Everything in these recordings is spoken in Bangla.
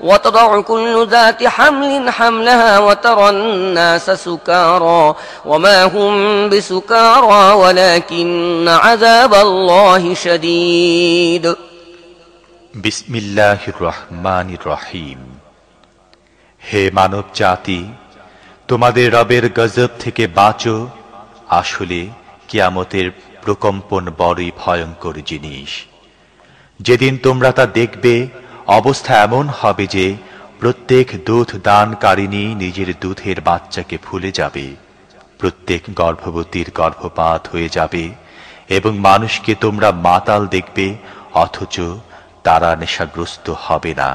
وتضع كل ذات حمل حملها وترى الناس سكارى وما هم بسكارى ولكن عذاب الله شديد বিসমিল্লাহ রহমান রহিম হে মানব জাতি তোমাদের রবের গজব থেকে বাঁচো আসলে কিয়ামতের প্রকম্পন বড়ই ভয়ঙ্কর জিনিস যেদিন তোমরা তা দেখবে অবস্থা এমন হবে যে প্রত্যেক দুধ দানকারিণী নিজের দুধের বাচ্চাকে ভুলে যাবে, প্রত্যেক গর্ভবতীর গর্ভপাত হয়ে যাবে এবং মানুষকে তোমরা মাতাল দেখবে, অথচ তারা নেশাগ্রস্ত হবে না।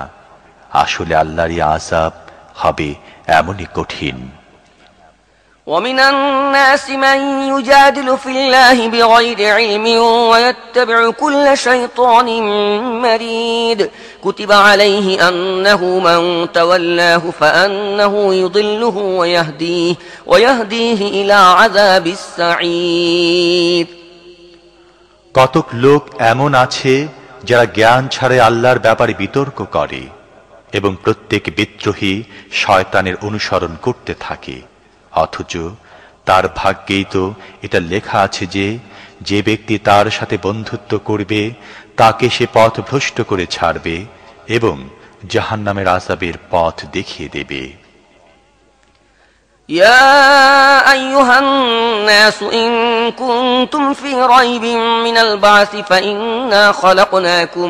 আসলে আল্লাহরই আজাব হবে এমনই কঠিন। ومن الناس من يجادل في الله بغير علم ويتبع كل شيطان مريد كتب عليه أنه من تولاه فأنه يضله ويهديه ويهديه إلى عذاب السعير কতক লোক এমন আছে যারা জ্ঞান ছাড়ে আল্লাহর ব্যাপারে বিতর্ক করে এবং প্রত্যেক বিদ্রোহী শয়তানের অনুসরণ করতে থাকে অথচ তার ভাগ্যেই তো এটা লেখা আছে যে যে ব্যক্তি তার সাথে বন্ধুত্ব করবে তাকে সে পথ ভ্রষ্ট করে ছাড়বে এবং জাহান্নামের আজাবের পথ দেখিয়ে দেবে يا أيها الناس إن كنتم في ريب من البعث فإنا خلقناكم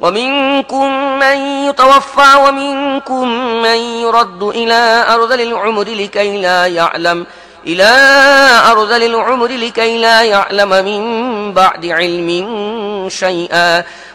ومنكم من يتوفى ومنكم من يرد إلى أرذل العمر لكي لا يعلم إلى أرذل العمر لكي لا يعلم من بعد علم شيئا.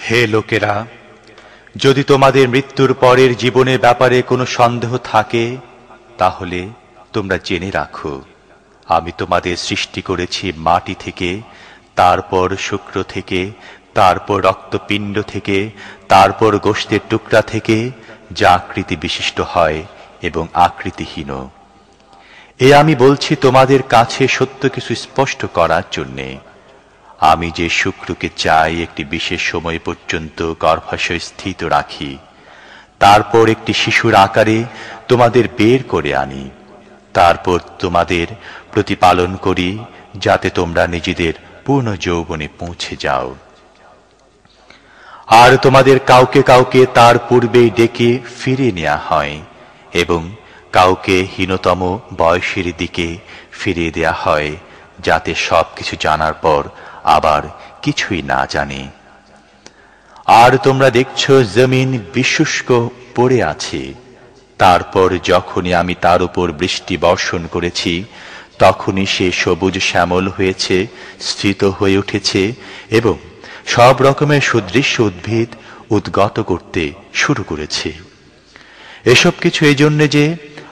হে লোকেরা, যদি তোমাদের মৃত্যুর পরের জীবনের ব্যাপারে কোনো সন্দেহ থাকে, তাহলে তোমরা জেনে রাখো, আমি তোমাদের সৃষ্টি করেছি মাটি থেকে, তারপর শুক্র থেকে, তারপর রক্তপিণ্ড থেকে, তারপর গোষ্ঠের টুকরা থেকে, যা আকৃতি বিশিষ্ট হয় এবং আকৃতিহীন। এ আমি বলছি তোমাদের কাছে সত্য কিছু স্পষ্ট করার জন্যে। আমি যে শুক্রকে চাই একটি বিশেষ সময় পর্যন্ত গর্ভাশয় স্থিত রাখি, তারপর একটি শিশুর আকারে তোমাদের বের করে আনি, তারপর তোমাদের প্রতিপালন করি যাতে তোমরা নিজেদের পূর্ণ যৌবনে পৌঁছে যাও। আর তোমাদের কাউকে কাউকে তার পূর্বেই ডেকে ফিরে নেওয়া হয় এবং কাউকে হীনতম বয়সের দিকে ফিরিয়ে দেয়া হয় যাতে সব কিছু জানার পর আবার কিছুই না জানে। আর তোমরা দেখছ, জমিন বিশুষ্ক পড়ে আছে। তারপর যখনই আমি তার উপর বৃষ্টি বর্ষণ করেছি, তখনই সে সবুজ শ্যামল হয়েছে, স্থিত হয়ে উঠেছে এবং সব রকমের সুদৃশ্য উদ্ভিদ উদ্গত করতে শুরু করেছে। এসব কিছু এই জন্যে যে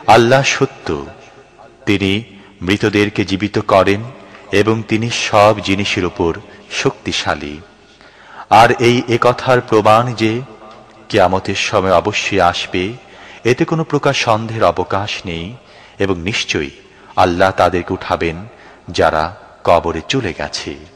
আল্লাহ সত্য। তিনি মৃতদেরকে জীবিত করেন এবং তিনি সব জিনিসের উপর শক্তিশালী। আর এই একথার প্রমাণ যে, কেয়ামতের সময় অবশ্যই আসবে, এতে কোনো প্রকার সন্দেহের অবকাশ নেই, এবং নিশ্চয়ই আল্লাহ তাদেরকে উঠাবেন যারা কবরে চলে গেছে।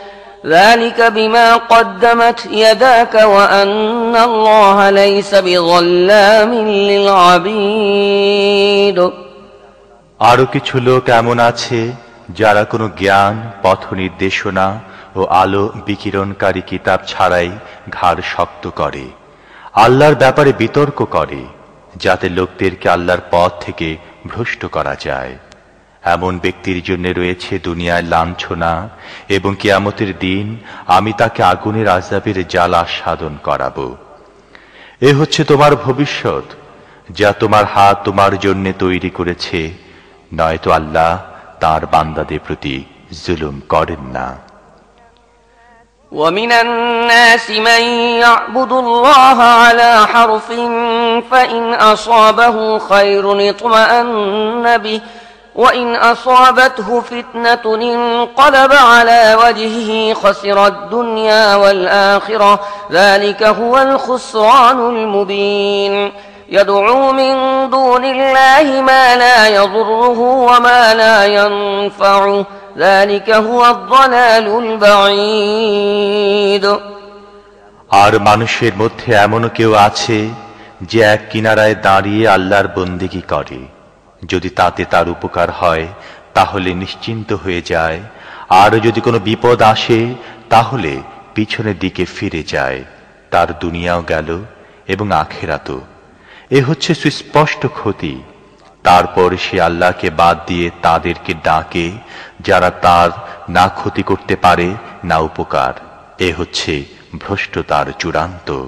ذلك بما قدمت يداك وأن الله ليس بظلام للعبيد আরো কিছু লোক এমন আছে যারা কোনো জ্ঞান পথ নির্দেশনা ও আলো বিকিরণকারী কিতাব ছাড়াই ঘাড় শক্ত করে আল্লাহর ব্যাপারে বিতর্ক করে যাতে লোকদেরকে আল্লাহর পথ থেকে ভ্রষ্ট করা যায় এমন ব্যক্তির জন্য রয়েছে দুনিয়ায় লাঞ্ছনা এবং কিয়ামতের দিন আমি তাকে আগুনের আজাবের জ্বালা সাধন করাব এ হচ্ছে তোমার ভবিষ্যৎ যা তোমার হাত তোমার জন্য তৈরি করেছে নয়তো আল্লাহ তার বান্দাদের প্রতি জুলুম করেন না ومن الناس من يعبد الله على حرف فإن أصابه خير اطمأن به وإن أصابته فتنة انقلب على وجهه خسر الدنيا والآخرة ذلك هو الخسران المبين يدعو من دون الله ما لا يضره وما لا ينفعه ذلك هو الضلال البعيد আর মানুষের মধ্যে এমনও কেউ আছে যে এক কিনারায় দাঁড়িয়ে আল্লাহর বন্দিগি করে যদি তাতে তার উপকার হয়, তাহলে নিশ্চিন্ত হয়ে যায়। আর যদি কোনো বিপদ আসে, তাহলে পিছনের দিকে ফিরে যায়। তার দুনিয়াও গেল এবং আখেরাতো এ হচ্ছে সুস্পষ্ট ক্ষতি। তারপর সে আল্লাহকে বাদ দিয়ে তাদেরকে ডাকে, যারা তার না ক্ষতি করতে পারে, না উপকার। এ হচ্ছে ভ্রষ্টতার চূড়ান্ত।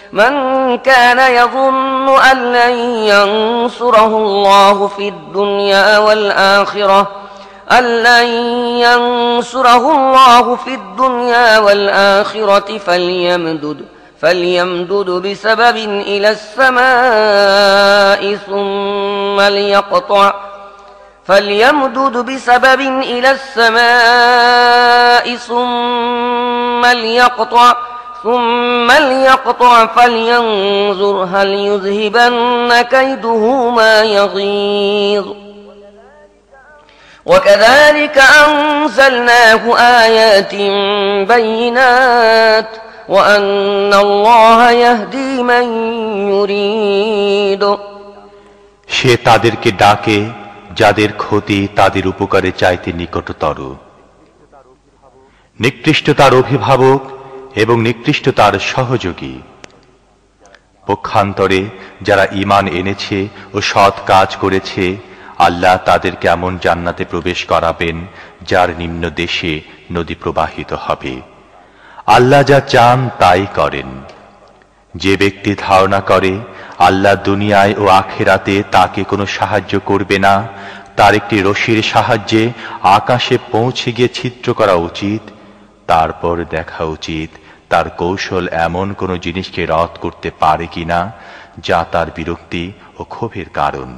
من كان يظن أن لن ينصره الله في الدنيا والآخرة أن لن ينصره الله في الدنيا والآخرة فليمدد فليمدد بسبب إلى السماء ثم ليقطع فليمدد بسبب إلى السماء ثم ليقطع ثم ليقطع فلينظر هل يذهبن كيده ما يغيظ وكذلك أنزلناه آيات بينات وأن الله يهدي من يريد সে তাদেরকে ডাকে যাদের ক্ষতি তাদের উপকারে চাইতে নিকটতর নিকৃষ্ট তার অভিভাবক এবং নিকৃষ্ট তার সহযোগী। পক্ষান্তরে যারা ইমান এনেছে ও সৎ কাজ করেছে, আল্লাহ তাদের কেমন জান্নাতে প্রবেশ করাবেন, যার নিম্ন দেশে নদী প্রবাহিত হবে। আল্লাহ যা চান তাই করেন। যে ব্যক্তি ধারণা করে, আল্লাহ দুনিয়ায় ও আখেরাতে তাকে কোনো সাহায্য করবে না, তার একটি রশির সাহায্যে আকাশে পৌঁছে গিয়ে ছিদ্র করা উচিত তারপর দেখা উচিত তার কৌশল এমন কোনো জিনিসকে রদ করতে পারে কিনা যা তার বিরক্তি ও ক্ষোভের কারণ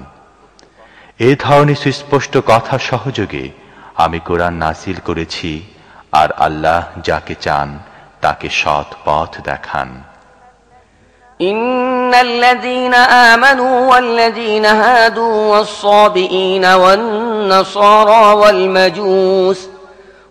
এ ধরনের সুস্পষ্ট কথা সহযোগে আমি কোরআন নাসিল করেছি আর আল্লাহ যাকে চান তাকে সৎ পথ দেখান إن الذين آمنوا والذين هادوا والصابئين والنصارى والمجوس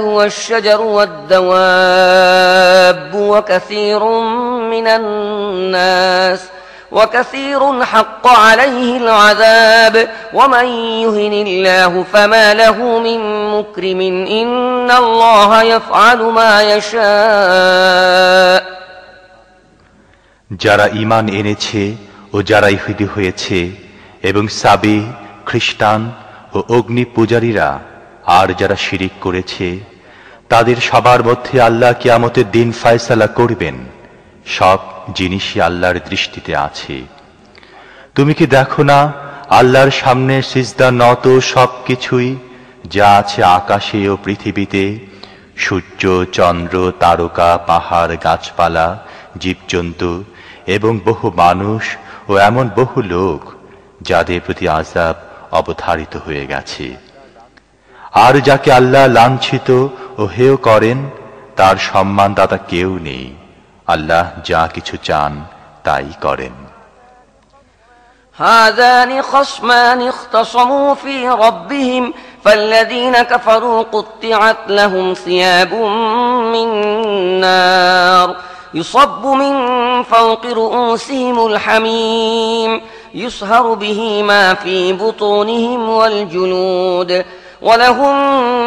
والشجر والدواب وكثير من الناس وكثير حق عليه العذاب ومن يهن الله فما له من مكرم إن الله يفعل ما يشاء যারা ইমান এনেছে ও যারা ইহুদি হয়েছে এবং সাবি খ্রিস্টান ও অগ্নি পূজারীরা আর যারা শিরিক করেছে, তাদের সবার মধ্যে আল্লাহ কিয়ামতের দিন ফায়সালা করবেন। সব জিনিসই আল্লাহর দৃষ্টিতে আছে। তুমি কি দেখো না, আল্লাহর সামনে সিজদা নত সব কিছুই, যা আছে আকাশে ও পৃথিবীতে, সূর্য, চন্দ্র, তারকা, পাহাড়, গাছপালা, জীবজন্তু এবং বহু মানুষ ও এমন বহু লোক, যাদের প্রতি আজাব অবধারিত হয়ে গেছে। আর যাকে আল্লাহ লাঞ্ছিত ও হেয় করেন তার সম্মানদাতা কেউ নেই আল্লাহ যা কিছু চান তাই করেন هذان خصمان اختصموا في ربهم فالذين كفروا قطعت لهم ثياب من نار يصب من فوق رؤوسهم الحميم يسهر به ما في بطونهم والجلود ولهم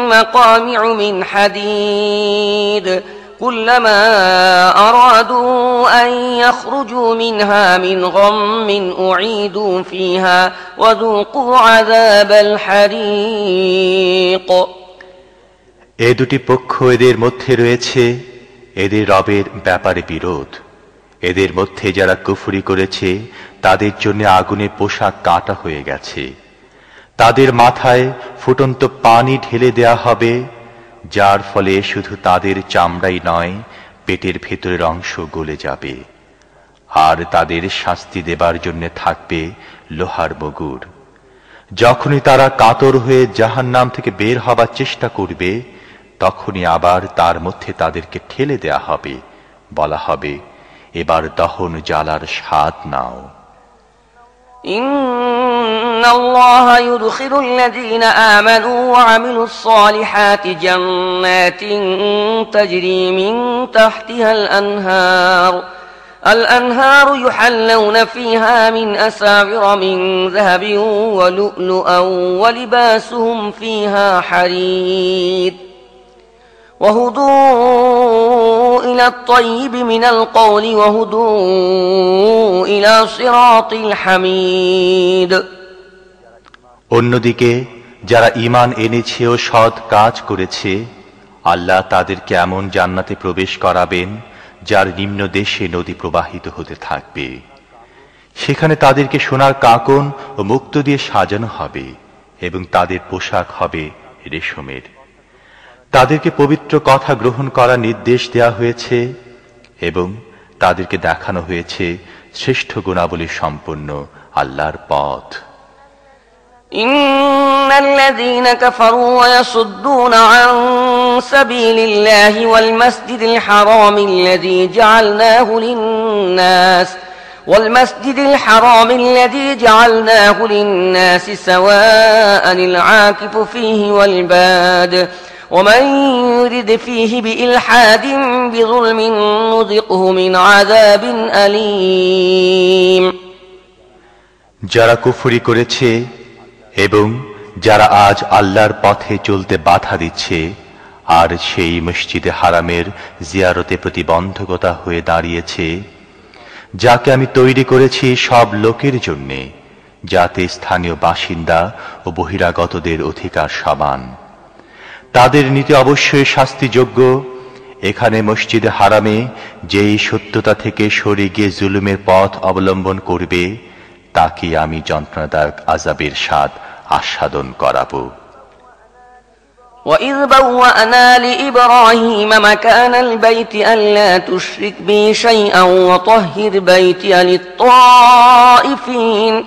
مقامع من حديد كلما أرادوا أن يخرجوا منها من غم أعيدوا فيها وذوقوا عذاب الحريق এ দুটি পক্ষ এদের মধ্যে রয়েছে এদের রবের ব্যাপারে বিরোধ এদের মধ্যে যারা কুফুরি করেছে তাদের জন্য আগুনে পোশাক কাটা হয়ে গেছে তাদের মাথায় ফুটন্ত পানি ঢেলে দেয়া হবে, যার ফলে শুধু তাদের চামড়াই নয়, পেটের ভেতরের অংশ গলে যাবে। আর তাদের শাস্তি দেবার জন্য থাকবে লোহার মগুর যখনই তারা কাতর হয়ে জাহান নাম থেকে বের হবার চেষ্টা করবে, তখনই আবার তার মধ্যে তাদেরকে ঠেলে দেয়া হবে। বলা হবে, এবার দহন জ্বালার স্বাদ নাও। إن الله يدخل الذين آمنوا وعملوا الصالحات جنات تجري من تحتها الأنهار الأنهار يحلون فيها من أساور من ذهب ولؤلؤا ولباسهم فيها حرير وهدوا إلى الطيب من القول وهدوا إلى صراط الحميد অন্যদিকে যারা ইমান এনেছে ও সৎ কাজ করেছে আল্লাহ তাদেরকে এমন জান্নাতে প্রবেশ করাবেন যার নিম্ন দেশে নদী প্রবাহিত হতে থাকবে সেখানে তাদেরকে সোনার কাকন ও মুক্ত দিয়ে সাজানো হবে এবং তাদের পোশাক হবে রেশমের তাদেরকে পবিত্র কথা গ্রহণ করার নির্দেশ দেয়া হয়েছে এবং তাদেরকে দেখানো হয়েছে শ্রেষ্ঠ গুণাবলী সম্পন্ন আল্লাহর পথ إن الذين كفروا ويصدون عن سبيل الله والمسجد الحرام الذي جعلناه للناس والمسجد الحرام الذي جعلناه للناس سواء العاكف فيه والباد ومن يرد فيه بإلحاد بظلم نذقه من عذاب أليم যারা কুফরি করেছে এবং যারা আজ আল্লাহর পথে চলতে বাধা দিচ্ছে আর সেই মসজিদে হারামের জিয়ারতে প্রতিবন্ধকতা হয়ে দাঁড়িয়েছে যাকে আমি তৈরি করেছি সব লোকের জন্যে যাতে স্থানীয় বাসিন্দা ও বহিরাগতদের অধিকার সমান তাদের নীতি অবশ্যই শাস্তিযোগ্য এখানে মসজিদে হারামে যেই সত্যতা থেকে সরে গিয়ে জুলুমের পথ অবলম্বন করবে তাকে আমি যন্ত্রণাদায়ক আজাবের স্বাদ আস্বাদন করাবো وإذ بوأنا لإبراهيم مكان البيت ألا تشرك بي شيئا وطهر بيتي للطائفين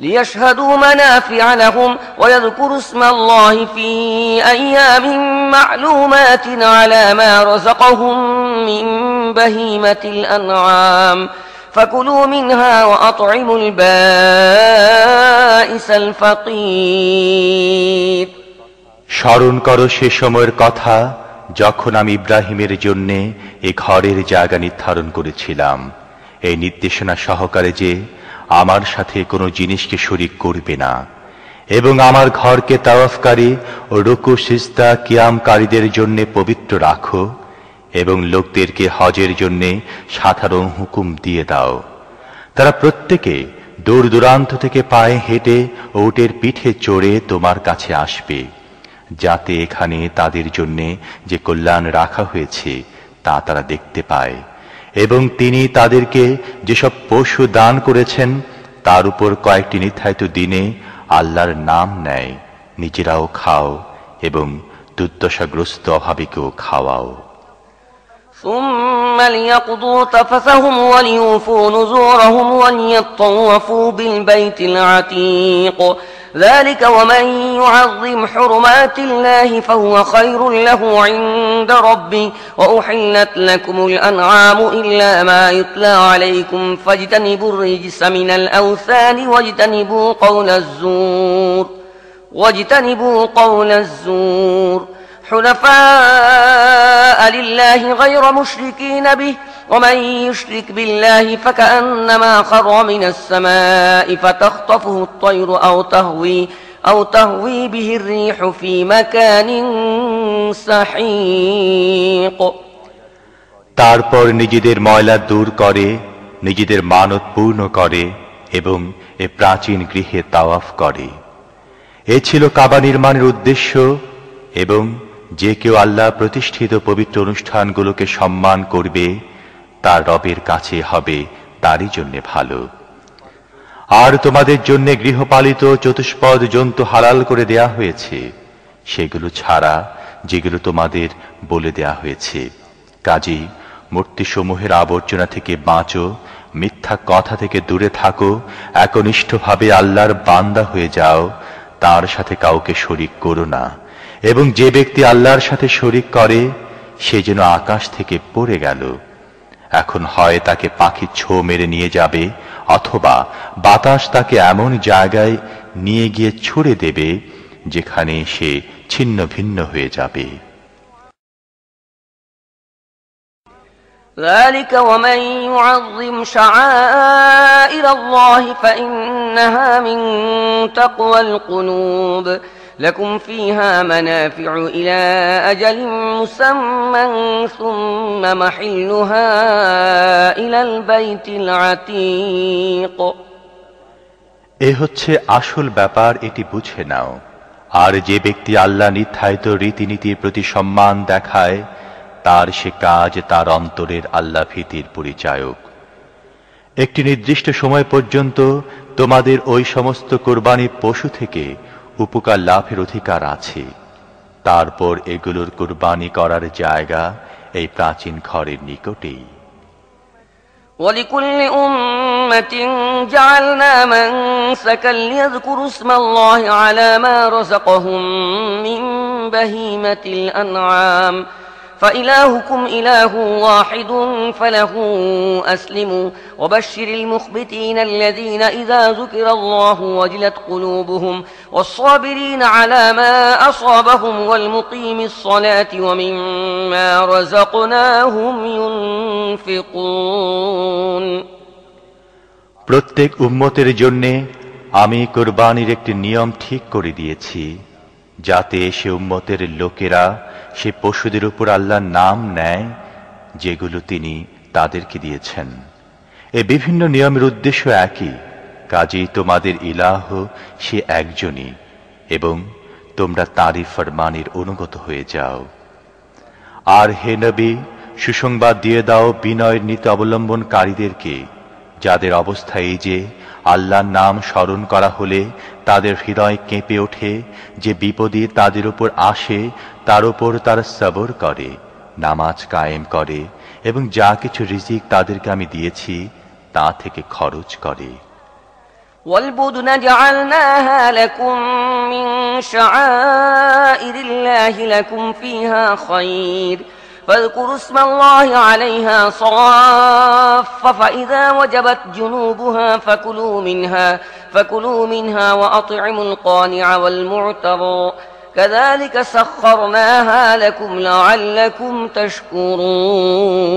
ليشهدوا منافع لهم ويذكروا اسم الله في أيام معلومات على ما رزقهم من بهيمة الأنعام فكلوا منها وأطعموا البائس الفقير স্মরণ করো সে সময়ের কথা যখন আমি ইব্রাহিমের জন্যে এ ঘরের জায়গা নির্ধারণ করেছিলাম এই নির্দেশনা সহকারে যে আমার সাথে কোনো জিনিসকে শরিক করবে না। এবং আমার ঘরকে তাওয়াফকারী ও রুকু সিস্তা কিয়ামকারীদের জন্য পবিত্র রাখো এবং লোকদেরকে হজের জন্যে সাধারণ হুকুম দিয়ে দাও। তারা প্রত্যেকে দূর দূরান্ত থেকে পায়ে হেঁটে ওটের পিঠে চড়ে তোমার কাছে আসবে, যাতে এখানে তাদের জন্যে যে কল্যাণ রাখা হয়েছে তা তারা দেখতে পায়। এবং তিনি তাদেরকে যেসব পশু দান করেছেন, তার উপর কয়েকটি নির্ধারিত দিনে আল্লাহর নাম নেয়। নিজেরাও খাও এবং দুর্দশাগ্রস্ত অভাবীকেও খাওয়াও। ثم ليقضوا تفثهم وليوفوا نزورهم وليطوفوا بالبيت العتيق ذلك ومن يعظم حرمات الله فهو خير له عند ربي وأحلت لكم الأنعام إلا ما يتلى عليكم فاجتنبوا الرجس من الأوثان واجتنبوا قول الزور واجتنبوا قول الزور حنفاء لله غير مشركين به ومن يشرك بالله فكأنما خر من السماء فتخطفه الطير أو تهوي أو تهوي به الريح في مكان سحيق তারপর নিজেদের ময়লা দূর করে নিজেদের মানত পূর্ণ করে এবং এ প্রাচীন গৃহে তাওয়াফ করে এ ছিল কাবা নির্মাণের উদ্দেশ্য এবং যে কেউ আল্লাহ প্রতিষ্ঠিত পবিত্র অনুষ্ঠানগুলোকে সম্মান করবে, তার রবের কাছে হবে, তারই জন্যে ভালো। আর তোমাদের জন্য গৃহপালিত চতুষ্পদ জন্তু হালাল করে দেয়া হয়েছে, সেগুলো ছাড়া যেগুলো তোমাদের বলে দেয়া হয়েছে। কাজেই মূর্তিসমূহের আবর্জনা থেকে বাঁচো, মিথ্যা কথা থেকে দূরে থাকো, একনিষ্ঠভাবে আল্লাহর বান্দা হয়ে যাও, তার সাথে কাউকে শরিক করো না। এবং যে ব্যক্তি আল্লাহর সাথে শরিক করে সে যেন আকাশ থেকে পড়ে গেল এখন হয় তাকে পাখি ছো মেরে নিয়ে যাবে অথবা বাতাস তাকে এমন জায়গায় নিয়ে গিয়ে ছুড়ে দেবে যেখানে সে ছিন্ন ভিন্ন হয়ে যাবে ذلك ومن يعظم شعائر الله فإنها من تقوى القلوب لكم فيها منافع إلى أجل مسمى ثم محلها إلى البيت العتيق এ হচ্ছে আসল ব্যাপার এটি বুঝে নাও আর যে ব্যক্তি আল্লাহ নির্ধারিত রীতিনীতির প্রতি সম্মান দেখায় তার সে কাজ তার অন্তরের আল্লাহ ভীতির পরিচায়ক একটি নির্দিষ্ট সময় পর্যন্ত তোমাদের ওই সমস্ত কোরবানি পশু থেকে উপকার লাভের অধিকার আছে তারপর এগুলোর কুরবানি করার জায়গা এই প্রাচীন ঘরের নিকটেই ولكل أمة جعلنا منسكا ليذكروا اسم الله على ما رزقهم من بهيمة الأنعام ۖ فإلهكم إله واحد فله أسلموا وبشر المخبتين الذين إذا ذكر الله وجلت قلوبهم والصابرين على ما أصابهم والمقيم الصلاة ومما رزقناهم ينفقون প্রত্যেক উম্মতের জন্যে আমি কোরবানির একটি নিয়ম ঠিক করে দিয়েছি যাতে সে উম্মতের লোকেরা সে পশুদের উপর আল্লাহর নাম নেয়, যেগুলো তিনি তাদেরকে দিয়েছেন। এ বিভিন্ন নিয়মের উদ্দেশ্য একই। কাজেই তোমাদের ইলাহ সে একজনই, এবং তোমরা তাঁরই ফরমানের অনুগত হয়ে যাও। আর হে নবী, সুসংবাদ দিয়ে দাও বিনয়ের নীতি অবলম্বনকারীদেরকে, যাদের অবস্থা এই যে, আল্লাহর নাম স্মরণ করা হলে তাদের হৃদয় কেঁপে ওঠে যে বিপদে তাদের উপর আসে তার উপর তারা সবর করে নামাজ কায়েম করে এবং যা কিছু রিজিক তাদেরকে আমি দিয়েছি তা থেকে খরচ করে والبدن جعلناها لكم من شعائر الله لكم فيها خير فاذكروا اسم الله عليها صاف فإذا وجبت جنوبها فكلوا منها فكلوا منها وأطعموا القانع والمعتر كذلك سخرناها لكم لعلكم تشكرون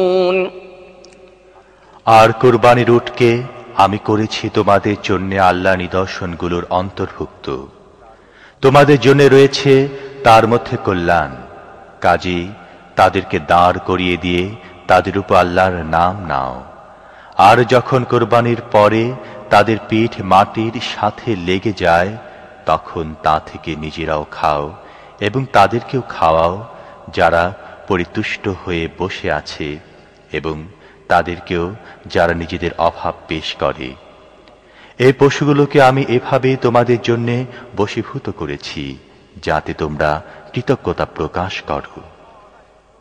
আর কোরবানির উটকে আমি করেছি তোমাদের জন্য আল্লাহ নিদর্শনগুলোর অন্তর্ভুক্ত তোমাদের জন্য রয়েছে তার মধ্যে কল্যাণ কাজী তাদেরকে দাঁড় করিয়ে দিয়ে তাদের উপর আল্লাহর নাম নাও আর যখন কোরবানির পরে তাদের পিঠ মাটির সাথে লেগে যায়, তখন তা থেকে নিজেরাও খাও এবং তাদেরকেও খাওয়াও, যারা পরিতুষ্ট হয়ে বসে আছে এবং তাদেরকেও যারা নিজেদের অভাব পেশ করে। এই পশুগুলোকে আমি এভাবে তোমাদের জন্যে বশীভূত করেছি, যাতে তোমরা কৃতজ্ঞতা প্রকাশ করো।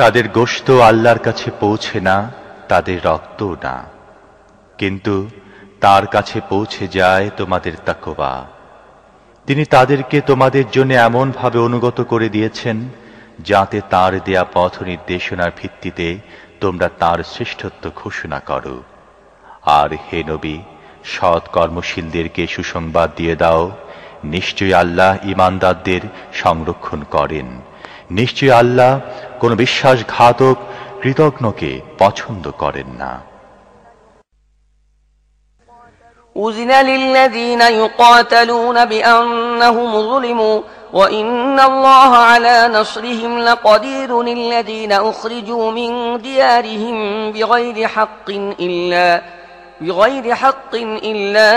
তাদের গোশত আল্লাহর কাছে পৌঁছে না, তাদের রক্ত না। কিন্তু তার কাছে পৌঁছে যায় তোমাদের তাকবা তিনি তাদেরকে তোমাদের জন্য এমনভাবে অনুগত করে দিয়েছেন, যাতে তার দেয়া পথ নির্দেশনার ভিত্তিতে তোমরা তার শ্রেষ্ঠত্ব ঘোষণা করো। আর হে নবী, সৎ কর্মশীলদেরকে সুসংবাদ দিয়ে দাও, নিশ্চয়ই আল্লাহ ইমানদারদের সংরক্ষণ করেন। নিশ্চয়ই আল্লাহ কোন বিশ্বাসঘাতক কৃতজ্ঞকে পছন্দ করেন না أذن للذين يقاتلون بأنهم ظلموا وإن الله على نصرهم لقدير الذين أخرجوا من ديارهم بغير حق إلا بغير حق إلا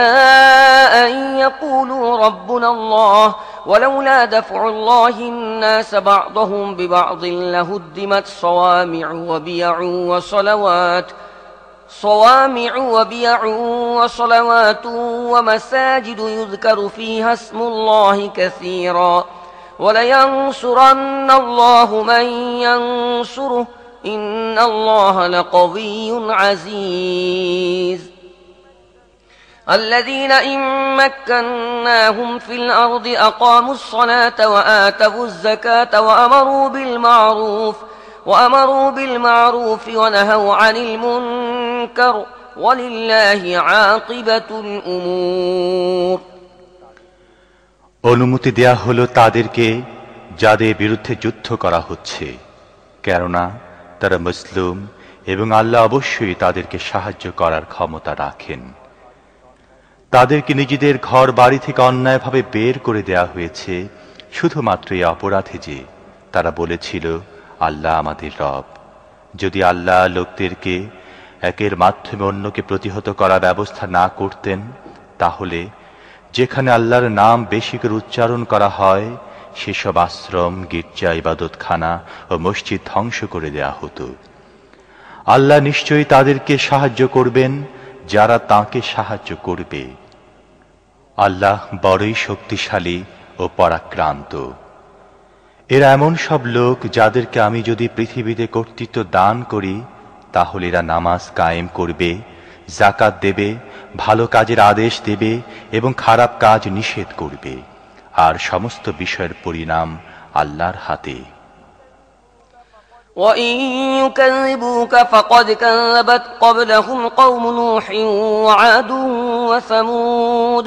أن يقولوا ربنا الله ولولا دفع الله الناس بعضهم ببعض لهدمت صوامع وبيع وصلوات ۖ صوامع وبيع وصلوات ومساجد يذكر فيها اسم الله كثيرا ولينصرن الله من ينصره إن الله لقوي عزيز الذين إن مكناهم في الأرض أقاموا الصلاة وآتوا الزكاة وأمروا بالمعروف وأمروا بالمعروف ونهوا عن المنكر ولله عاقبة الأمور অনুমতি দেয়া হলো তাদেরকে যাদের বিরুদ্ধে যুদ্ধ করা হচ্ছে কেননা তারা মুসলিম এবং আল্লাহ অবশ্যই তাদেরকে সাহায্য করার ক্ষমতা রাখেন তাদেরকে নিজেদের ঘর বাড়ি থেকে অন্যায়ভাবে বের করে দেয়া হয়েছে, শুধুমাত্র এই অপরাধে যে তারা বলেছিল, আল্লাহ আমাদের রব। যদি আল্লাহ লোকদেরকে একের মাধ্যমে অন্যকে প্রতিহত করার ব্যবস্থা না করতেন, তাহলে যেখানে আল্লাহর নাম বেশি করে উচ্চারণ করা হয়, সেসব আশ্রম, গির্জা, ইবাদতখানা ও মসজিদ ধ্বংস করে দেয়া হতো। আল্লাহ নিশ্চয়ই তাদেরকে সাহায্য করবেন, যারা তাকে সাহায্য করবে। আল্লাহ বড়ই শক্তিশালী ও পরাক্রান্ত এরা এমন সব লোক যাদেরকে আমি যদি পৃথিবীতে কর্তৃত্ব দান করি তাহলে এরা নামাজ কায়েম করবে জাকাত দেবে ভালো কাজের আদেশ দেবে এবং খারাপ কাজ নিষেধ করবে আর সমস্ত বিষয়ের পরিণাম আল্লাহর হাতে وإن يكذبوك فقد كذبت قبلهم قوم نوح وعاد وثمود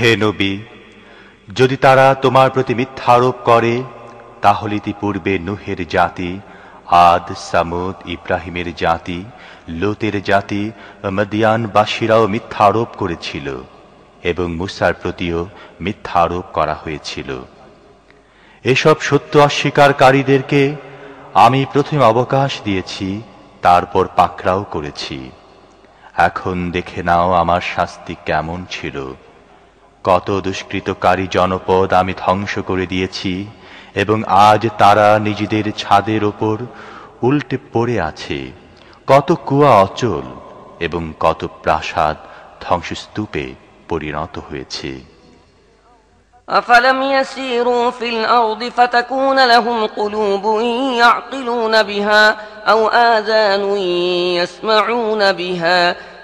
হে নবী, যদি তারা তোমার প্রতি মিথ্যারোপ করে, তাহলে ইতিপূর্বে নুহের জাতি, আদ, সামুদ, ইব্রাহিমের জাতি, লোতের জাতি, মদিয়ানবাসীরাও মিথ্যা আরোপ করেছিল এবং মুসার প্রতিও মিথ্যা আরোপ করা হয়েছিল। এসব সত্য অস্বীকারীদেরকে আমি প্রথমে অবকাশ দিয়েছি, তারপর পাকড়াও করেছি। এখন দেখে নাও আমার শাস্তি কেমন ছিল। কত দুষ্কৃতকারী জনপদ আমি ধ্বংস করে দিয়েছি এবং আজ তারা নিজেদের ছাদের ওপর উল্টে পড়ে আছে কত কুয়া অচল এবং কত প্রাসাদ ধ্বংসস্তূপে পরিণত হয়েছে أفلم يسيروا في الأرض فتكون لهم قلوب يعقلون بها أو آذان يسمعون بها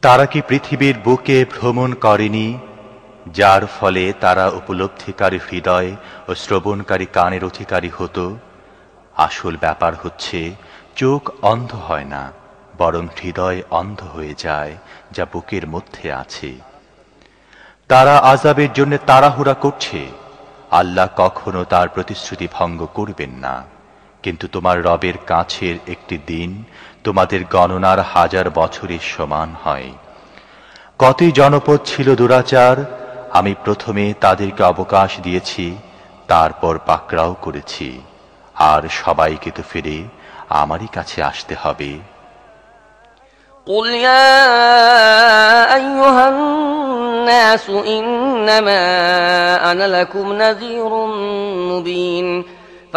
তারা কি পৃথিবীর বুকে ভ্রমণ করেনি, যার ফলে তারা উপলব্ধিকারী হৃদয় ও শ্রবণকারী কানের অধিকারী হতো? আসল ব্যাপার হচ্ছে, চোখ অন্ধ হয় না, বরং হৃদয় অন্ধ হয়ে যায়, যা বুকের মধ্যে আছে। তারা আজাবের জন্য তাড়াহুড়া করছে। আল্লাহ কখনো তার প্রতিশ্রুতি ভঙ্গ করবেন না। কিন্তু তোমার রবের কাছের একটি দিন তোমাদের গণনার হাজার বছরের সমান হয় কতই জনপদ ছিল দুরাচার আমি প্রথমে তাদেরকে অবকাশ দিয়েছি তারপর পাকড়াও করেছি আর সবাইকে তো ফিরে আমারই কাছে আসতে হবে قل يا أيها الناس إنما أنا لكم نذير مبين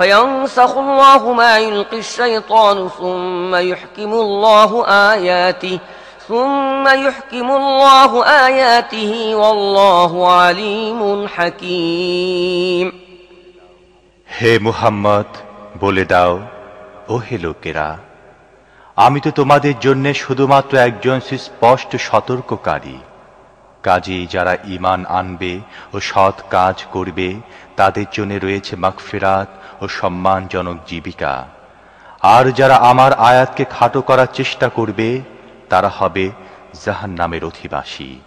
فينسخ الله ما يلقي الشيطان ثم يحكم الله آياته ثم يحكم الله آياته والله عليم حكيم হে মুহাম্মদ বলে দাও ও হে লোকেরা আমি তো তোমাদের জন্য শুধুমাত্র একজন সুস্পষ্ট সতর্ককারী কাজেই যারা ইমান আনবে ও সৎ কাজ করবে তাদের জন্য রয়েছে মাগফিরাত ও সম্মানজনক জীবিকা। আর যারা আমার আয়াতকে খাটো করার চেষ্টা করবে, তারা হবে জাহান নামের অধিবাসী।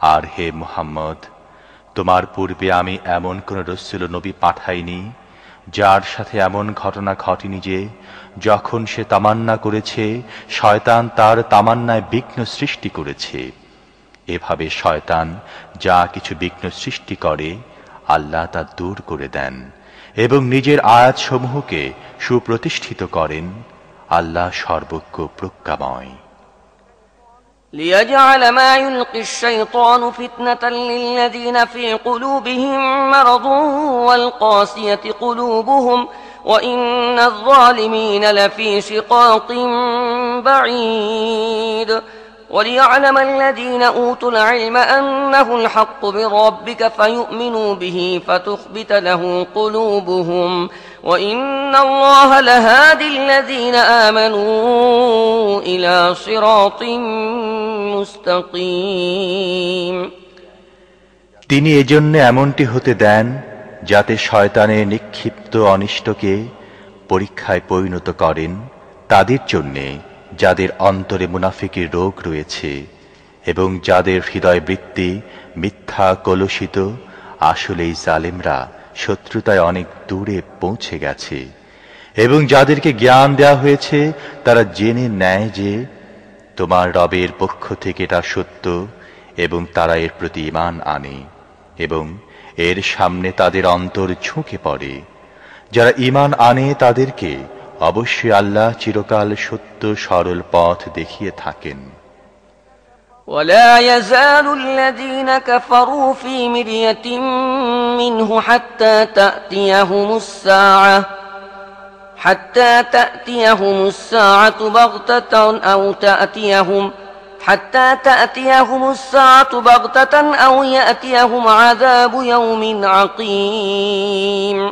আর হে মুহাম্মদ, তোমার পূর্বে আমি এমন কোন রসুল নবী পাঠাইনি, যার সাথে এমন ঘটনা ঘটেনি যে, যখন সে তামান্না করেছে, শয়তান তার তামান্নায় বিঘ্ন সৃষ্টি করেছে। এভাবে শয়তান যা কিছু বিঘ্ন সৃষ্টি করে, আল্লাহ তা দূর করে দেন। এবং নিজের আয়াতসমূহকে সুপ্রতিষ্ঠিত করেন আল্লাহ সর্বজ্ঞ প্রজ্ঞাময় ليجعل ما يلقي الشيطان فتنة للذين في قلوبهم مرض والقاسية قلوبهم وإن الظالمين لفي شقاق بعيد وليعلم الذين أوتوا العلم أنه الحق من ربك فيؤمنوا به فتخبت له قلوبهم وإن الله لهادي الذين آمنوا إلى صراط مستقيم তিনি এজন্য এমনটি হতে দেন যাতে শয়তানের নিক্ষিপ্ত অনিষ্টকে পরীক্ষায় পরিণত করেন তাদের জন্যে যাদের অন্তরে মুনাফিকের রোগ রয়েছে এবং যাদের হৃদয় বৃত্তি মিথ্যা, কলুষিত, আসলেই জালেমরা শত্রুতায় অনেক দূরে পৌঁছে গেছে এবং যাদেরকে জ্ঞান দেয়া হয়েছে, তারা জেনে নেয় যে তোমার রবের পক্ষ থেকে এটা সত্য এবং তারা এর প্রতি ইমান আনে এবং এর সামনে তাদের অন্তর ঝুঁকে পড়ে। যারা ইমান আনে তাদেরকে অবশ্যই আল্লাহ চিরকাল সত্য সরল পথ দেখিয়ে থাকেন ولا يزال الذين كفروا في مرية منه حتى تأتيهم الساعة حتى تأتيهم الساعة بغتة أو تأتيهم حتى تأتيهم الساعة بغتة أو يأتيهم عذاب يوم عقيم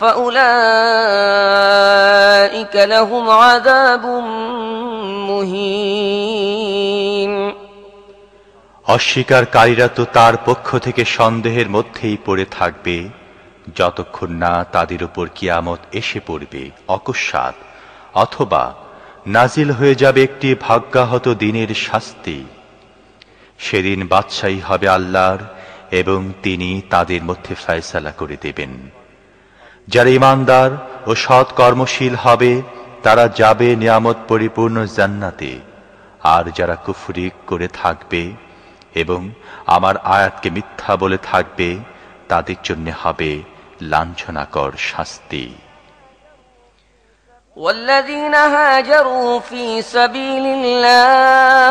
فأولئك لهم عذاب مهين অস্বীকারীরা তো তার পক্ষ থেকে সন্দেহের মধ্যেই পড়ে থাকবে যতক্ষণ না তাদের উপর কিয়ামত এসে পড়বে অকস্মাৎ অথবা নাজিল হয়ে যাবে একটি ভাগ্যাহত দিনের শাস্তি সেদিন বাদশাহী হবে আল্লাহর এবং তিনি তাদের মধ্যে ফয়সালা করে দেবেন যারা ইমানদার ও সৎ কর্মশীল হবে তারা যাবে নিয়ামত পরিপূর্ণ জান্নাতে আর যারা কুফরি করে থাকবে এবং আমার আয়াতকে মিথ্যা বলে থাকবে তাদের জন্য হবে লাঞ্ছনাকর শাস্তি والذين هاجروا في سبيل الله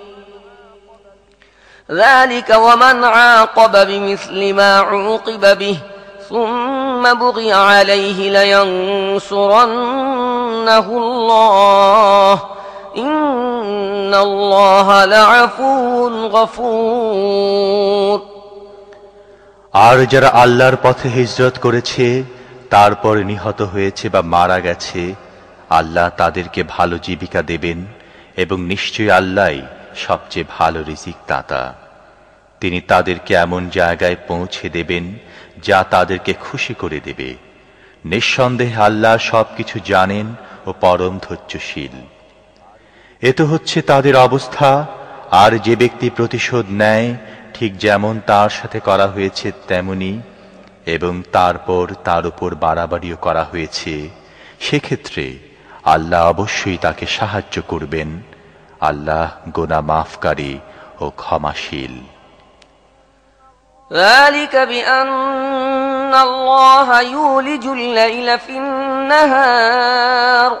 ذلك ومن عاقب بمثل ما عوقب به ثم بغي عليه لينصرنه الله إن الله لعفو غفور আর যারা আল্লাহর পথে হিজরত করেছে তারপর নিহত হয়েছে বা মারা গেছে আল্লাহ তাদেরকে ভালো জীবিকা দেবেন এবং নিশ্চয়ই আল্লাহ সবচেয়ে ভালো রিজিক দাতা। তিনি তাদেরকে এমন জায়গায় পৌঁছে দেবেন যা তাদেরকে খুশি করে দেবে। নিঃসন্দেহে আল্লাহ সবকিছু জানেন ও পরম ধৈর্যশীল। এ তো হচ্ছে তাদের অবস্থা, আর যে ব্যক্তি প্রতিশোধ নেয়, ঠিক যেমন তার সাথে করা হয়েছে তেমনি, এবং তারপর তার উপর বাড়াবাড়িও করা হয়েছে। সেক্ষেত্রে আল্লাহ অবশ্যই তাকে সাহায্য করবেন। আল্লাহ গোনা মাফকারী ও ক্ষমাশীল ذلك بأن الله يولج الليل في النهار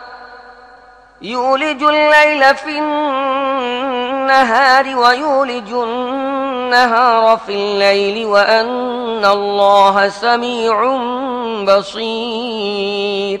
يولج الليل في النهار ويولج النهار في الليل وأن الله سميع بصير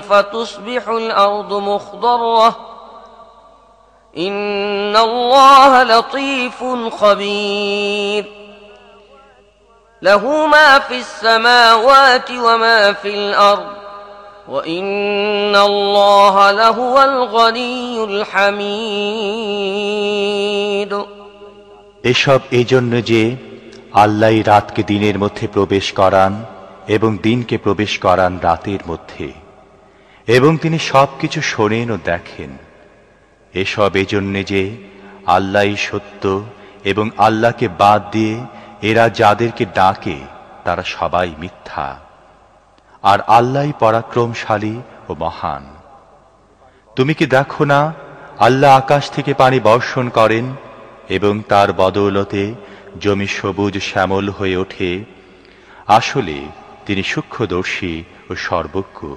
فتصبح الأرض مخضرة إن الله لطيف خبير له ما في السماوات وما في الأرض وإن الله لهو الغني الحميد এসব এই জন্য যে আল্লাহ রাতকে দিনের মধ্যে প্রবেশ করান এবং দিনকে প্রবেশ করান রাতের মধ্যে এবং তিনি সব কিছু শোনেন ও দেখেন। এসব এজন্যে যে আল্লাহ সত্য এবং আল্লাহকে বাদ দিয়ে এরা যাদেরকে ডাকে, তারা সবাই মিথ্যা। আর আল্লাহ পরাক্রমশালী ও মহান। তুমি কি দেখো না, আল্লাহ আকাশ থেকে পানি বর্ষণ করেন এবং তার বদৌলতে জমি সবুজ শ্যামল হয়ে ওঠে। আসলে তিনি সূক্ষ্মদর্শী ও সর্বজ্ঞ।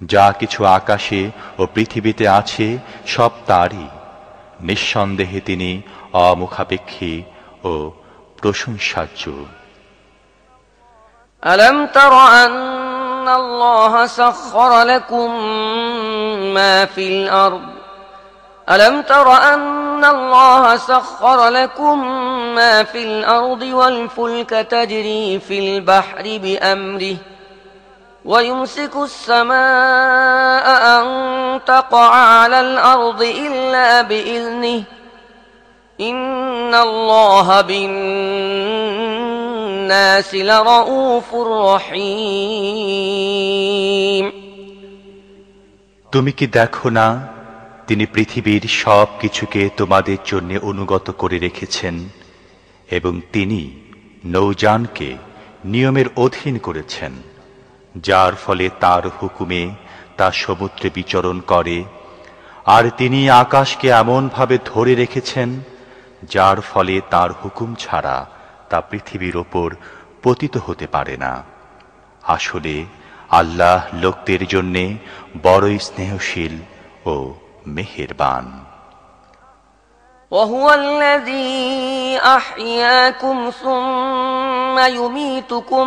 যা কিছু আকাশে ও পৃথিবীতে আছে সব তারই নিঃসন্দেহে তিনি অমুখাপেক্ষী ও প্রশংসার্য ألم تر أن الله سخر لكم ما في الأرض ألم تر أن الله سخر لكم ما في الأرض والفلك تجري في البحر بأمره ويمسك السماء أن تقع على الأرض إلا بإذنه إن الله بالناس لرؤوف رحيم তুমি কি দেখো না তিনি পৃথিবীর সব কিছুকে তোমাদের জন্য অনুগত করে রেখেছেন এবং তিনি নৌযানকে নিয়মের অধীন করেছেন যার ফলে তার হুকুমে তা সমুদ্রে বিচরণ করে আর তিনি আকাশকে এমনভাবে ধরে রেখেছেন যার ফলে তার হুকুম ছাড়া তা পৃথিবীর ওপর পতিত হতে পারে না আসলে আল্লাহ লোকদের জন্যে বড়ই স্নেহশীল ও মেহেরবান وهو الذي أحياكم ثم يميتكم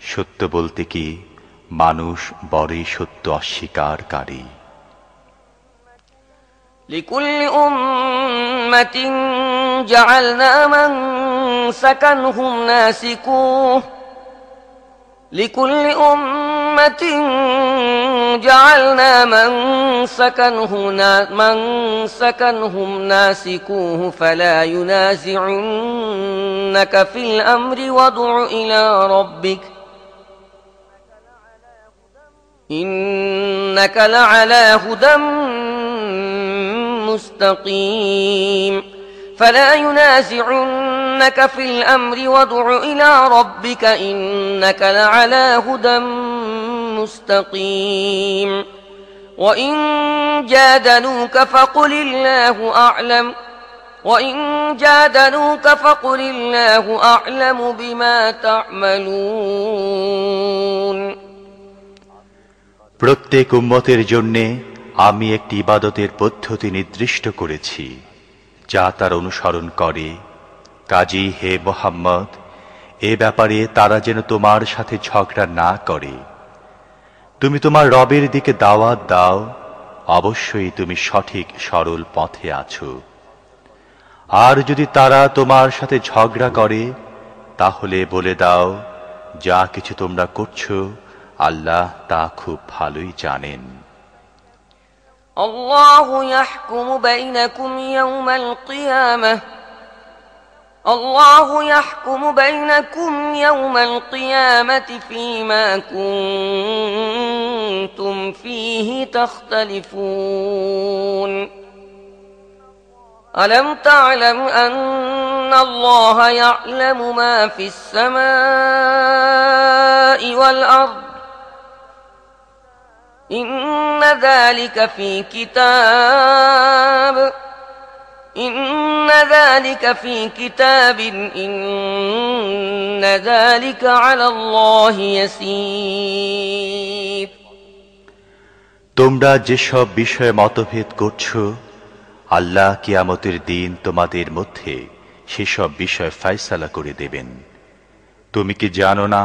সত্য বলতে কি মানুষ বড়ই সত্য অস্বীকারী لكل أمة جعلنا من سكنهم ناسكوه لكل أمة جعلنا من سكنه من سكنهم ناسكوه فلا ينازعنك في الأمر وادع إلى ربك إنك لعلى هدى مستقيم. فلا ينازعنك في الأمر وادع إلى ربك إنك لعلى هدى مستقيم. وإن جادلوك فقل الله أعلم. وإن جادلوك فقل الله أعلم بما تعملون. প্রত্যেক উম্মতের জন্যে আমি একটি ইবাদতের পদ্ধতি নির্দিষ্ট করেছি, যা তার অনুসরণ করে। কাজী হে মোহাম্মদ, এ ব্যাপারে তারা যেন তোমার সাথে ঝগড়া না করে। তুমি তোমার রবের দিকে দাওয়াত দাও, অবশ্যই তুমি সঠিক, সরল পথে আছো। আর যদি তারা তোমার সাথে ঝগড়া করে, তাহলে বলে দাও, যা কিছু তোমরা করছ আল্লাহ তা খুব ভালোই জানেন। الله يحكم بينكم يوم القيامة الله يحكم بينكم يوم القيامة فيما كنتم فيه تختلفون ألم تعلم أن الله يعلم ما في السماء والأرض إن ذلك في كتاب إن ذلك في كتاب إن ذلك على الله يسير তোমরা যেসব বিষয়ে মতভেদ করছো আল্লাহ কিয়ামতের দিন তোমাদের মধ্যে সেসব বিষয় ফায়সালা করে দেবেন তুমি কি জানো না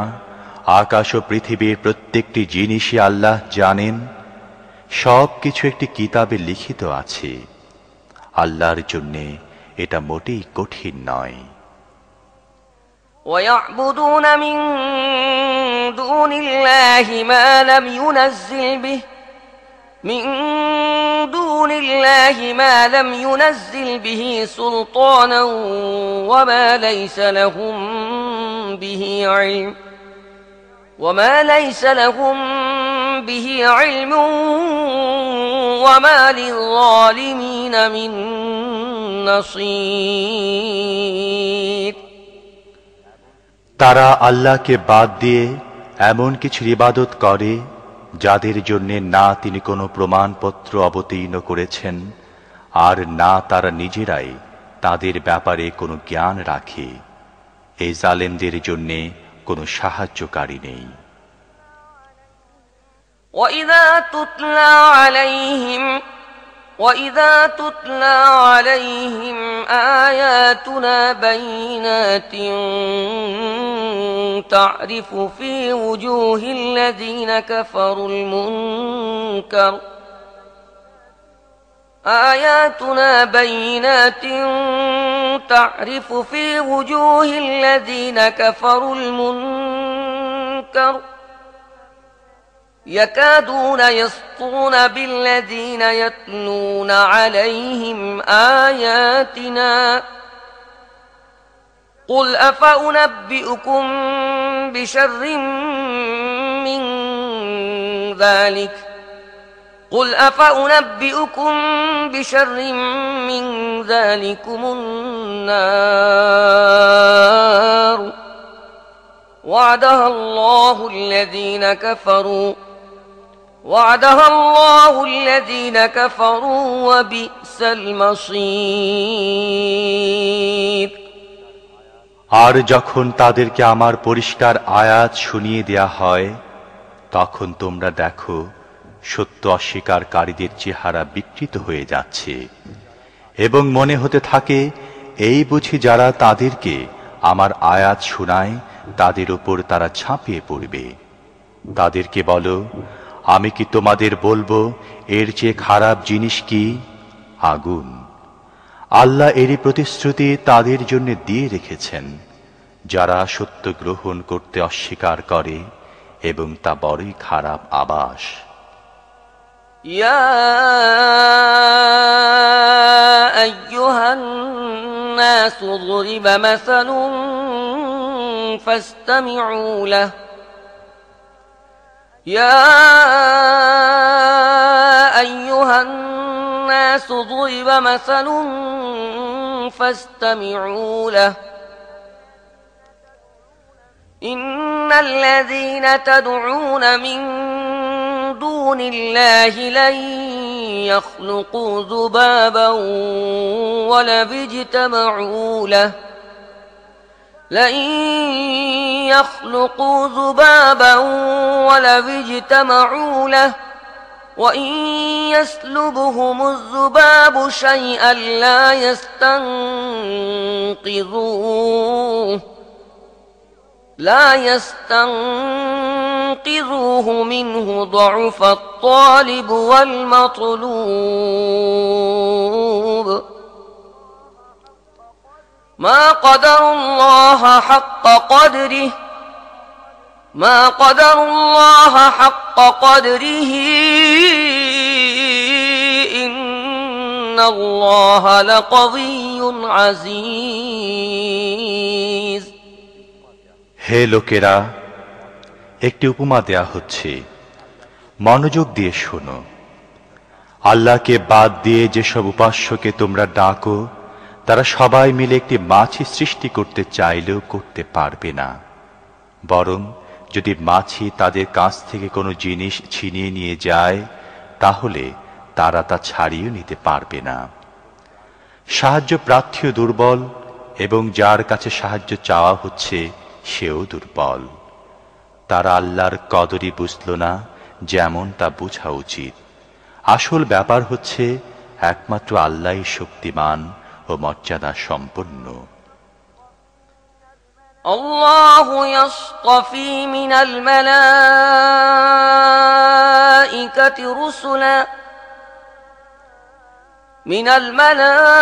আকাশ ও পৃথিবীর প্রত্যেকটি জিনিসই আল্লাহ জানেন সব কিছু একটি কিতাবে লিখিত আছে আল্লাহর জন্যে এটা মোটেই কঠিন নয় ويعبدون من دون الله ما لم ينزل به من دون الله ما لم ينزل به سلطانا وما ليس لهم به علم وما ليس لهم به علم وما للظالمين من نصير তারা আল্লাহকে বাদ দিয়ে এমন কিছু ইবাদত করে যাদের জন্য না তিনি কোনো প্রমাণপত্র অবতীর্ণ করেছেন আর না তারা নিজেরাই তাদের ব্যাপারে কোনো জ্ঞান রাখে এই জালেমদের জন্যে কোনো সাহায্যকারী নেই وإذا تتلى عليهم وإذا تتلى عليهم آياتنا بينات تعرف في وجوه الذين كفروا المنكر آياتنا بينات تعرف في وجوه الذين كفروا المنكر يكادون يسطون بالذين يتلون عليهم آياتنا قل أفأنبئكم بشر من ذلك قل أفأنبئكم بشر من ذلكم النار وعدها الله الذين كفروا وعدها الله الذين كفروا وبئس المصير আর যখন তাদেরকে আমার পরিষ্কার আয়াত শুনিয়ে দেয়া হয় তখন তোমরা দেখো সত্য অস্বীকারীদের চেহারা বিকৃত হয়ে যাচ্ছে। এবং মনে হতে থাকে, এই বুঝি যারা তাদেরকে আমার আয়াত শোনায়, তাদের উপর তারা ঝাঁপিয়ে পড়বে। তাদেরকে বলো, আমি কি তোমাদের বলব, এর চেয়ে খারাপ জিনিস কি? আগুন। আল্লাহ এরই প্রতিশ্রুতি তাদের জন্য দিয়ে রেখেছেন, যারা সত্য গ্রহণ করতে অস্বীকার করে, এবং তা বড়ই খারাপ আবাস। يا أيها الناس ضرب مثل فاستمعوا له. يا أيها الناس ضرب مثل فاستمعوا له. إن الذين تدعون من دون الله لن يخلقوا ذبابا ولو اجتمعوا له. لن يخلقوا ذبابا ولو اجتمعوا له. وإن يسلبهم الذباب شيئا لا يستنقذوه. لا يستنقذوه منه ضعف الطالب والمطلوب. ما قدر الله حق قدره ما قدر الله حق قدره. إن الله لقوي عزيز. হে লোকেরা, একটি উপমা দেয়া হচ্ছে। মনোযোগ দিয়ে শোনো। আল্লাহকে বাদ দিয়ে যেসব উপাস্যকে তোমরা ডাকো, তারা সবাই মিলে একটি মাছি সৃষ্টি করতে চাইলেও করতে পারবে না। বরং যদি মাছি তাদের কাছ থেকে কোনো জিনিস ছিনিয়ে নিয়ে যায়, তাহলে তারা তা ছাড়িয়ে নিতে পারবে না। সাহায্য প্রার্থীও দুর্বল এবং যার কাছে সাহায্য চাওয়া হচ্ছে সেও দুর্বল তারা আল্লাহর কদরই বুঝল না যেমন তা বোঝা উচিত আসল ব্যাপার হচ্ছে একমাত্র আল্লাহ শক্তিমান ও মর্যাদা সম্পন্ন الله يصطفي من الملائكة رسلا من الملائكة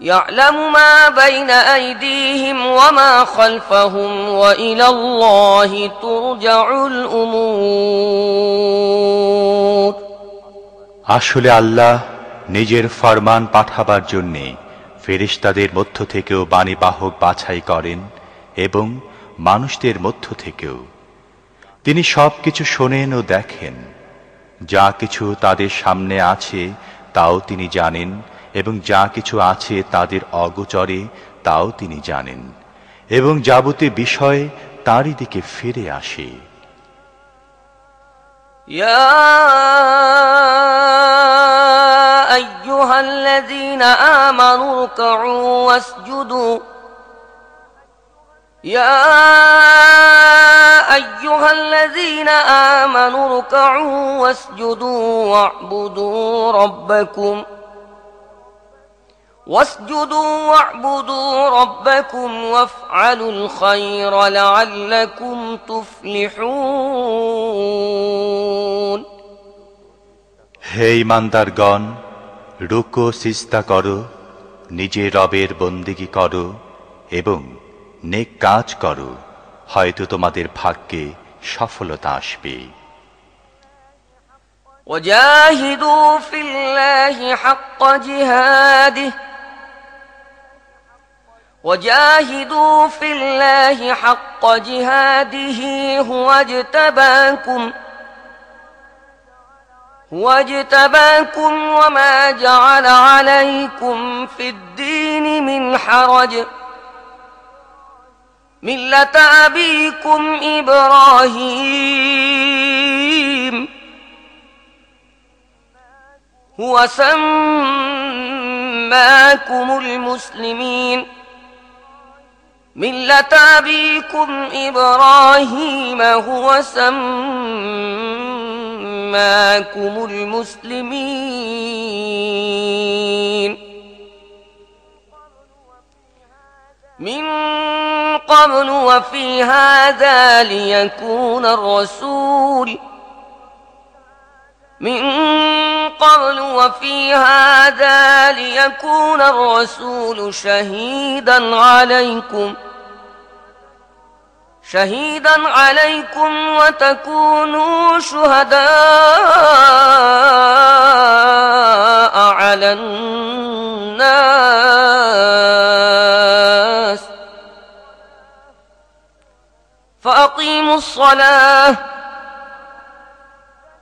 يعلم ما بين أيديهم وما خلفهم وإلى الله ترجع الأمور আসলে আল্লাহ নিজের ফরমান পাঠাবার জন্যে ফেরিস্তাদের মধ্য থেকেও বাণীবাহক বাছাই করেন এবং মানুষদের মধ্য থেকেও তিনি সব কিছু শোনেন ও দেখেন যা কিছু তাদের সামনে আছে তাও তিনি জানেন এবং যা কিছু আছে তাদের অগোচরে তাও তিনি জানেন এবং যাবতীয় বিষয় তারই দিকে ফিরে আসে يا أيها الذين آمنوا اركعوا واسجدوا يا أيها الذين آمنوا اركعوا واسجدوا واعبدوا ربكم واسجدوا واعبدوا ربكم وافعلوا الخير لعلكم تفلحون হে ইমানদারগণ রুকো সিস্তা করো নিজে রবের বন্দিগি করো এবং নেক কাজ করো হয়তো তোমাদের ভাগ্যে সফলতা আসবে وجاهدوا في الله حق جهاده وجاهدوا في الله حق جهاده هو اجتباكم هو اجتباكم وما جعل عليكم في الدين من حرج. ملة أبيكم إبراهيم هو سماكم المسلمين. ملة أبيكم إبراهيم هو سماكم المسلمين. من قبل وفي هذا ليكون الرسول من قبل وفي هذا ليكون الرسول شهيدا عليكم. شهيدا عليكم وتكونوا شهداء على الناس. فأقيموا الصلاة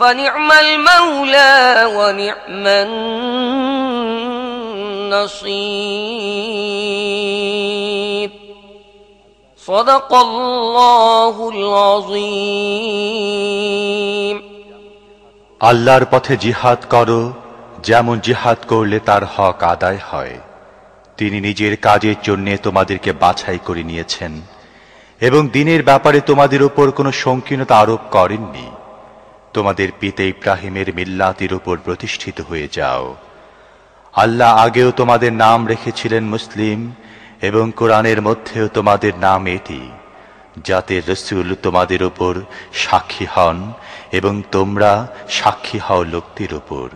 فنعم المولى ونعم النصير صدق الله العظيم আল্লাহর পথে জিহাদ করো যেমন জিহাদ করলে তার হক আদায় হয় তিনি নিজের কাজের জন্য তোমাদেরকে বাছাই করে নিয়েছেন এবং দিনের ব্যাপারে তোমাদের উপর কোনো সংকীর্ণতা আরোপ করেননি তোমাদের পিতে ইব্রাহিমের মিল্লাতির উপর প্রতিষ্ঠিত হয়ে যাও। আল্লাহ আগেও তোমাদের নাম রেখেছিলেন মুসলিম এবং কোরআনের মধ্যেও তোমাদের নাম এটি, যাতে রসুল তোমাদের উপর সাক্ষী হন এবং তোমরা সাক্ষী হও লোকদের উপর।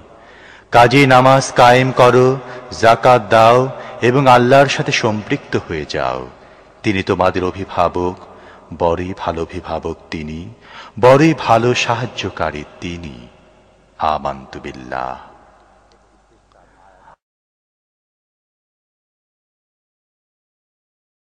কাজে নামাজ কায়েম করো জাকাত দাও এবং আল্লাহর সাথে সম্পৃক্ত হয়ে যাও। তিনি তোমাদের অভিভাবক, বড়ই ভালো অভিভাবক তিনি। বড়ই ভালো সাহায্যকারী তিনি। আমান্তু বিল্লাহ।